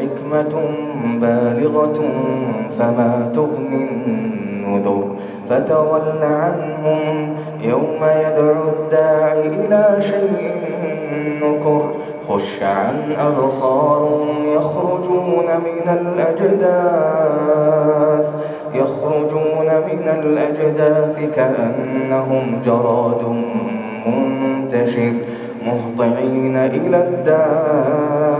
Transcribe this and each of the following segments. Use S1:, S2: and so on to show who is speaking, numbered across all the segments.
S1: حكمة بالغة فما تغني النذر فتول عنهم يوم يدعو الداعي إلى شيء نكر خش عن أبصارهم يخرجون من الأجداث يخرجون من الأجداث كأنهم جراد منتشر مهطعين إلى الداع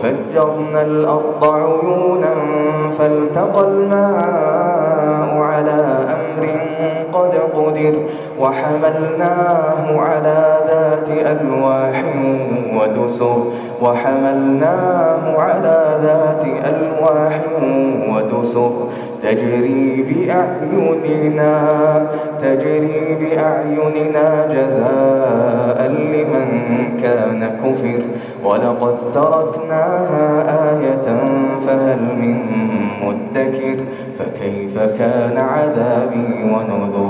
S1: وفجرنا الأرض عيونا فالتقى الماء على أمر قد قدر وحملناه على ذات ألواح ودسر وحملناه على ذات ألواح ودسر تجري بأعيننا تجري بأعيننا جزاء لمن كان كفر. ولقد تركناها آية فهل من مدكر؟ فكيف كان عذابي ونذر؟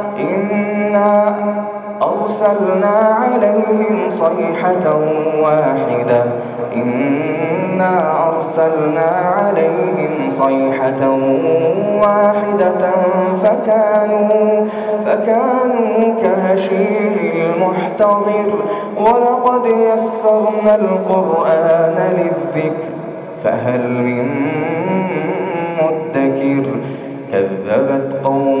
S1: إنا أرسلنا عليهم صيحة واحدة. إنا أرسلنا عليهم صيحة واحدة فكانوا, فكانوا كهشيم المحتضر. ولقد يسرنا القرآن للذكر فهل من مدكر؟ كذبت قوم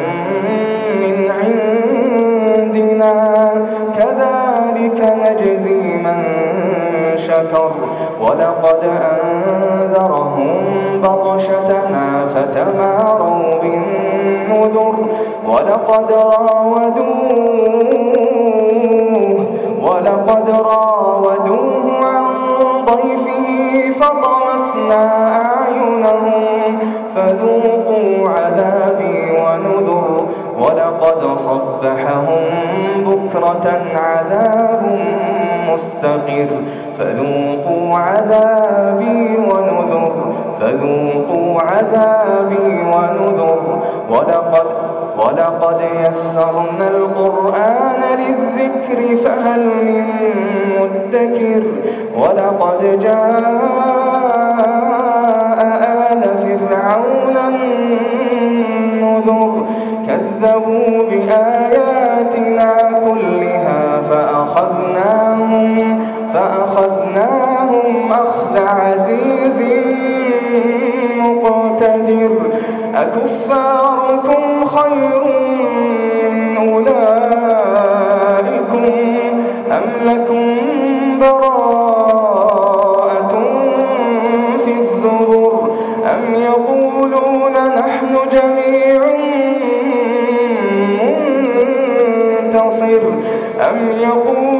S1: فتماروا بالنذر ولقد راودوه ولقد راودوه عن ضيفه فطمسنا أعينهم فذوقوا عذابي ونذر ولقد صبحهم بكرة عذاب مستقر. فذوقوا عذابي ونذر. فذوقوا عذابي ونذر. ولقد ولقد يسرنا القرآن للذكر فهل من مدكر؟ ولقد جاء آل فرعون النذر. كذبوا بآياتنا عزيز مقتدر أكفاركم خير من أولئكم أم لكم براءة في الزبر أم يقولون نحن جميع منتصر أم يقولون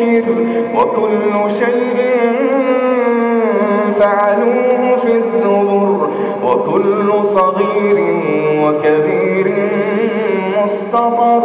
S1: مدكر وكل شيء فعلوه في الزبر وكل صغير وكبير مستطر